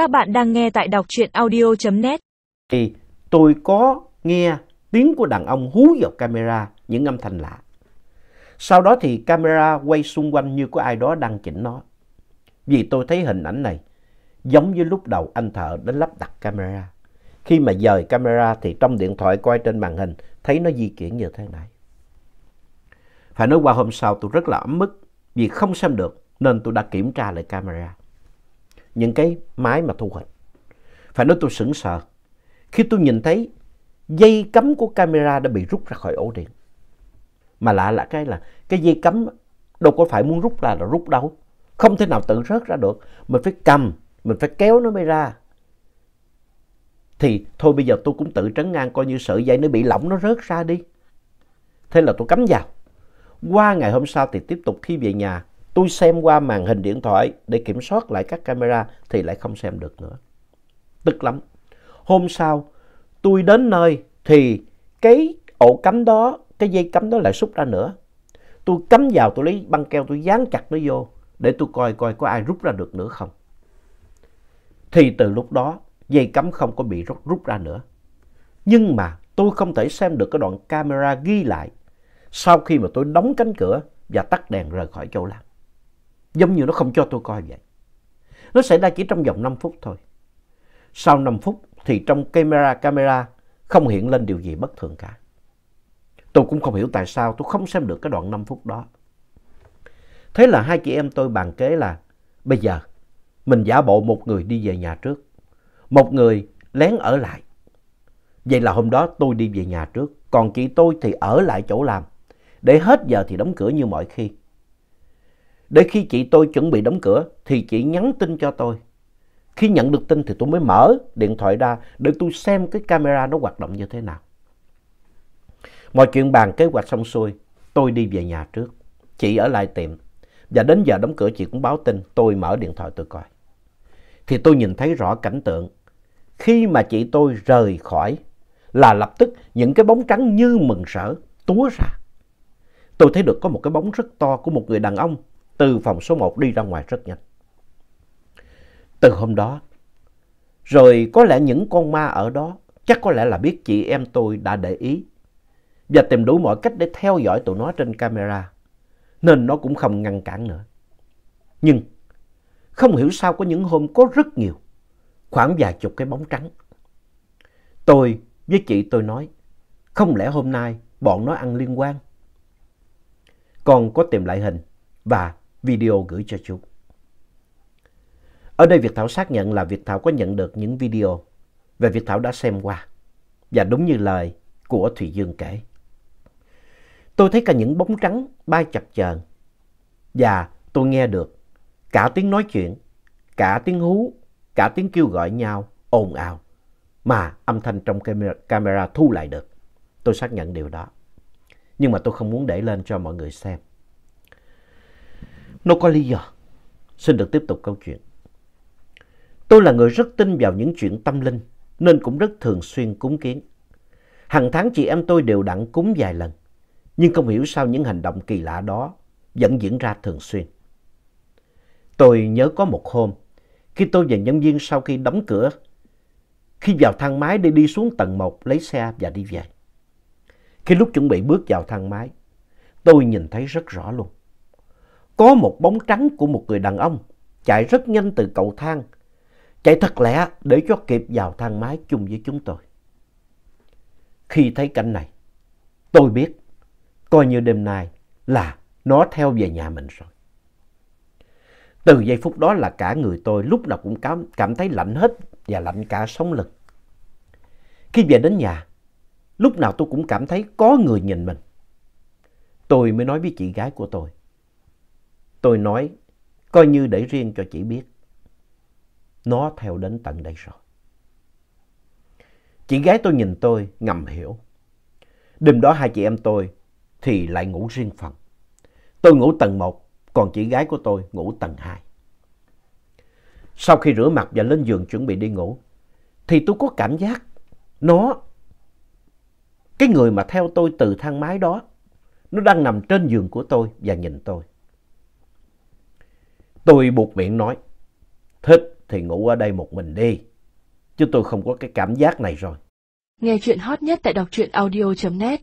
Các bạn đang nghe tại đọc truyện audio.net. Thì, tôi có nghe tiếng của đàn ông hú vào camera, những âm thanh lạ. Sau đó thì camera quay xung quanh như có ai đó đang chỉnh nó. Vì tôi thấy hình ảnh này, giống như lúc đầu anh thợ đến lắp đặt camera. Khi mà dời camera thì trong điện thoại quay trên màn hình, thấy nó di chuyển như thế này. Phải nói qua hôm sau tôi rất là ấm mức vì không xem được, nên tôi đã kiểm tra lại camera. Những cái máy mà thu hình. Phải nói tôi sững sờ khi tôi nhìn thấy dây cắm của camera đã bị rút ra khỏi ổ điện. Mà lạ là cái là cái dây cắm đâu có phải muốn rút ra là rút đâu. Không thể nào tự rớt ra được. Mình phải cầm, mình phải kéo nó mới ra. Thì thôi bây giờ tôi cũng tự trấn ngang coi như sợi dây nó bị lỏng nó rớt ra đi. Thế là tôi cắm vào. Qua ngày hôm sau thì tiếp tục khi về nhà tôi xem qua màn hình điện thoại để kiểm soát lại các camera thì lại không xem được nữa. Tức lắm. Hôm sau tôi đến nơi thì cái ổ cắm đó, cái dây cắm đó lại xúc ra nữa. Tôi cắm vào tôi lấy băng keo tôi dán chặt nó vô để tôi coi coi có ai rút ra được nữa không. Thì từ lúc đó dây cắm không có bị rút, rút ra nữa. Nhưng mà tôi không thể xem được cái đoạn camera ghi lại sau khi mà tôi đóng cánh cửa và tắt đèn rời khỏi chỗ làm. Giống như nó không cho tôi coi vậy. Nó xảy ra chỉ trong vòng 5 phút thôi. Sau 5 phút thì trong camera camera không hiện lên điều gì bất thường cả. Tôi cũng không hiểu tại sao tôi không xem được cái đoạn 5 phút đó. Thế là hai chị em tôi bàn kế là, bây giờ, mình giả bộ một người đi về nhà trước. Một người lén ở lại. Vậy là hôm đó tôi đi về nhà trước. Còn chị tôi thì ở lại chỗ làm. Để hết giờ thì đóng cửa như mọi khi. Để khi chị tôi chuẩn bị đóng cửa thì chị nhắn tin cho tôi. Khi nhận được tin thì tôi mới mở điện thoại ra để tôi xem cái camera nó hoạt động như thế nào. Mọi chuyện bàn kế hoạch xong xuôi, tôi đi về nhà trước. Chị ở lại tiệm. Và đến giờ đóng cửa chị cũng báo tin, tôi mở điện thoại tôi coi. Thì tôi nhìn thấy rõ cảnh tượng. Khi mà chị tôi rời khỏi là lập tức những cái bóng trắng như mừng sở túa ra. Tôi thấy được có một cái bóng rất to của một người đàn ông từ phòng số 1 đi ra ngoài rất nhanh. Từ hôm đó, rồi có lẽ những con ma ở đó chắc có lẽ là biết chị em tôi đã để ý và tìm đủ mọi cách để theo dõi tụi nó trên camera, nên nó cũng không ngăn cản nữa. Nhưng không hiểu sao có những hôm có rất nhiều, khoảng vài chục cái bóng trắng. Tôi với chị tôi nói, không lẽ hôm nay bọn nó ăn liên quan? Con có tìm lại hình và video gửi cho chú. Ở đây Việt Thảo xác nhận là Việt Thảo có nhận được những video và Việt Thảo đã xem qua. Và đúng như lời của Thủy Dương kể. Tôi thấy cả những bóng trắng bay chập chờn và tôi nghe được cả tiếng nói chuyện, cả tiếng hú, cả tiếng kêu gọi nhau ồn ào mà âm thanh trong camera, camera thu lại được. Tôi xác nhận điều đó. Nhưng mà tôi không muốn để lên cho mọi người xem. Nó có lý do. Xin được tiếp tục câu chuyện. Tôi là người rất tin vào những chuyện tâm linh nên cũng rất thường xuyên cúng kiến. Hàng tháng chị em tôi đều đặn cúng vài lần. Nhưng không hiểu sao những hành động kỳ lạ đó vẫn diễn ra thường xuyên. Tôi nhớ có một hôm, khi tôi và nhân viên sau khi đóng cửa, khi vào thang máy để đi xuống tầng 1 lấy xe và đi về. Khi lúc chuẩn bị bước vào thang máy, tôi nhìn thấy rất rõ luôn. Có một bóng trắng của một người đàn ông chạy rất nhanh từ cầu thang, chạy thật lẹ để cho kịp vào thang máy chung với chúng tôi. Khi thấy cảnh này, tôi biết coi như đêm nay là nó theo về nhà mình rồi. Từ giây phút đó là cả người tôi lúc nào cũng cảm, cảm thấy lạnh hết và lạnh cả sống lực Khi về đến nhà, lúc nào tôi cũng cảm thấy có người nhìn mình. Tôi mới nói với chị gái của tôi. Tôi nói, coi như để riêng cho chị biết. Nó theo đến tận đây rồi. Chị gái tôi nhìn tôi ngầm hiểu. Đêm đó hai chị em tôi thì lại ngủ riêng phòng. Tôi ngủ tầng 1, còn chị gái của tôi ngủ tầng 2. Sau khi rửa mặt và lên giường chuẩn bị đi ngủ, thì tôi có cảm giác nó, cái người mà theo tôi từ thang máy đó, nó đang nằm trên giường của tôi và nhìn tôi. Tôi buộc miệng nói, thích, thì ngủ ở đây một mình đi. Chứ tôi không có cái cảm giác này rồi. Nghe chuyện hot nhất tại đọc truyện audio.net